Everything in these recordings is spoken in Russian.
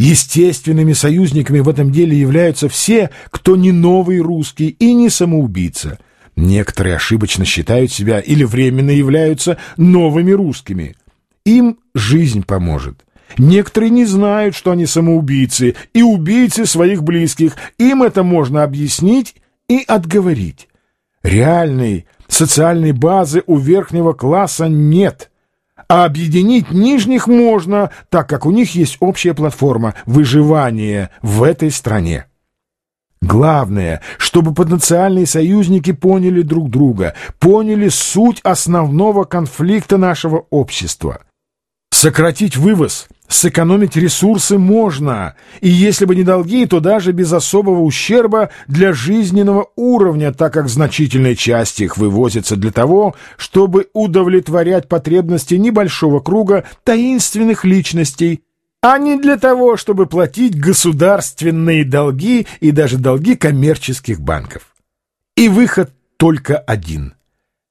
Естественными союзниками в этом деле являются все, кто не новый русский и не самоубийца. Некоторые ошибочно считают себя или временно являются новыми русскими. Им жизнь поможет. Некоторые не знают, что они самоубийцы и убийцы своих близких. Им это можно объяснить и отговорить. Реальной социальной базы у верхнего класса нет, а объединить нижних можно, так как у них есть общая платформа выживания в этой стране. Главное, чтобы потенциальные союзники поняли друг друга, поняли суть основного конфликта нашего общества. Сократить вывоз – Сэкономить ресурсы можно, и если бы не долги, то даже без особого ущерба для жизненного уровня, так как значительная часть их вывозится для того, чтобы удовлетворять потребности небольшого круга таинственных личностей, а не для того, чтобы платить государственные долги и даже долги коммерческих банков. И выход только один –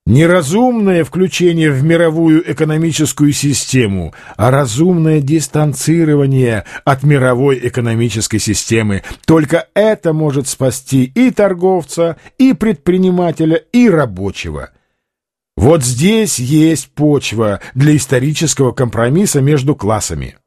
Неразумное включение в мировую экономическую систему, а разумное дистанцирование от мировой экономической системы. Только это может спасти и торговца, и предпринимателя, и рабочего. Вот здесь есть почва для исторического компромисса между классами.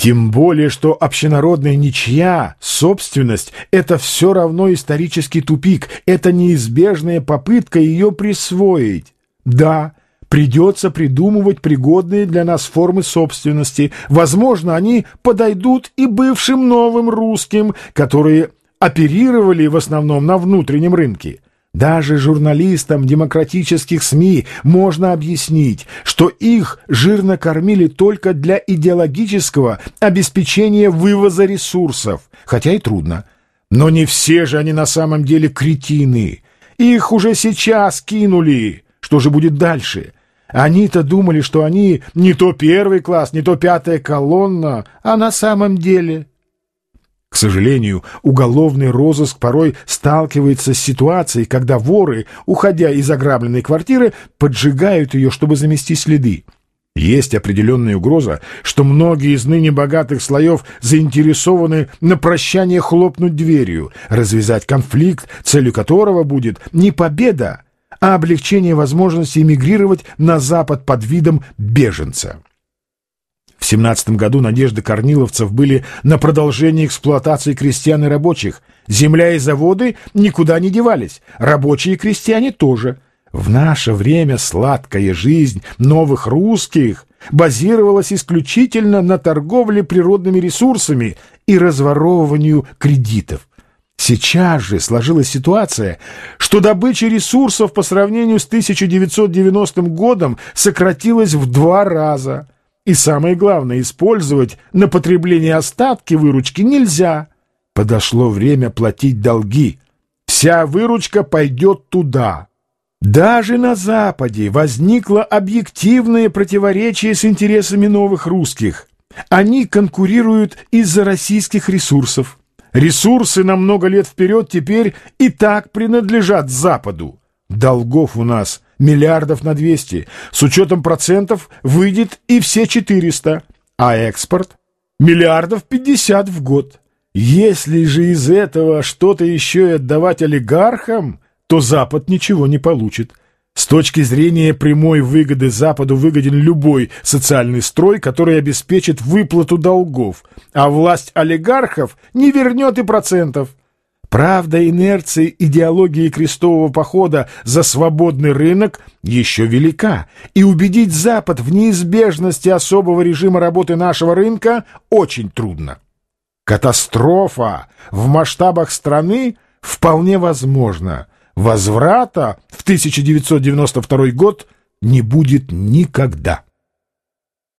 Тем более, что общенародная ничья, собственность — это все равно исторический тупик, это неизбежная попытка ее присвоить. Да, придется придумывать пригодные для нас формы собственности. Возможно, они подойдут и бывшим новым русским, которые оперировали в основном на внутреннем рынке. Даже журналистам демократических СМИ можно объяснить, что их жирно кормили только для идеологического обеспечения вывоза ресурсов, хотя и трудно. Но не все же они на самом деле кретины. Их уже сейчас кинули. Что же будет дальше? Они-то думали, что они не то первый класс, не то пятая колонна, а на самом деле к сожалению, уголовный розыск порой сталкивается с ситуацией, когда воры, уходя из ограбленной квартиры, поджигают ее, чтобы замести следы. Есть определенная угроза, что многие из ныне богатых слоев заинтересованы на прощание хлопнуть дверью, развязать конфликт, целью которого будет не победа, а облегчение возможности эмигрировать на Запад под видом беженца. В 17 году надежды корниловцев были на продолжение эксплуатации крестьян и рабочих. Земля и заводы никуда не девались, рабочие и крестьяне тоже. В наше время сладкая жизнь новых русских базировалась исключительно на торговле природными ресурсами и разворовыванию кредитов. Сейчас же сложилась ситуация, что добыча ресурсов по сравнению с 1990 годом сократилась в два раза – и самое главное, использовать на потребление остатки выручки нельзя. Подошло время платить долги. Вся выручка пойдет туда. Даже на Западе возникло объективное противоречие с интересами новых русских. Они конкурируют из-за российских ресурсов. Ресурсы на много лет вперед теперь и так принадлежат Западу. Долгов у нас миллиардов на 200. С учетом процентов выйдет и все 400. А экспорт? Миллиардов 50 в год. Если же из этого что-то еще и отдавать олигархам, то Запад ничего не получит. С точки зрения прямой выгоды Западу выгоден любой социальный строй, который обеспечит выплату долгов, а власть олигархов не вернет и процентов. Правда инерции идеологии крестового похода за свободный рынок еще велика, и убедить Запад в неизбежности особого режима работы нашего рынка очень трудно. Катастрофа в масштабах страны вполне возможна. Возврата в 1992 год не будет никогда.